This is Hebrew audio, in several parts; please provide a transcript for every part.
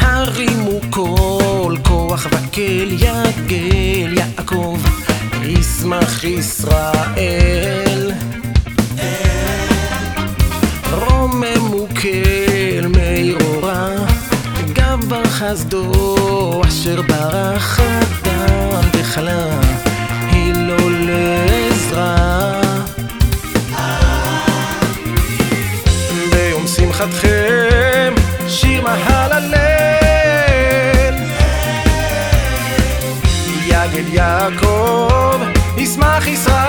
הרימו קול כוח וקל יגל יעקב ישמח ישראל רוממו כל מאירורה גבר חסדו אשר ברח אדם וחלה הילו לעזרה. ביום שמחתכם שיר מהללל יגל יעקב ישמח ישראל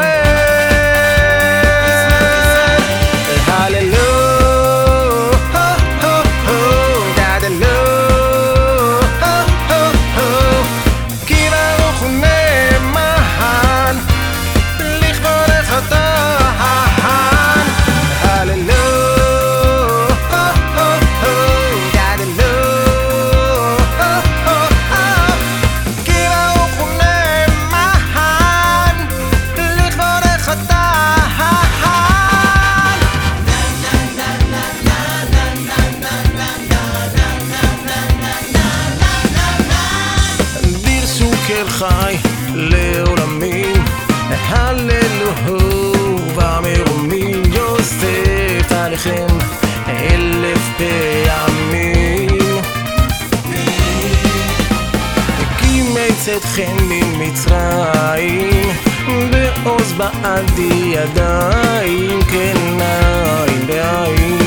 צאתכם ממצרים, בעוז בעדי ידיים, כן עין בעין,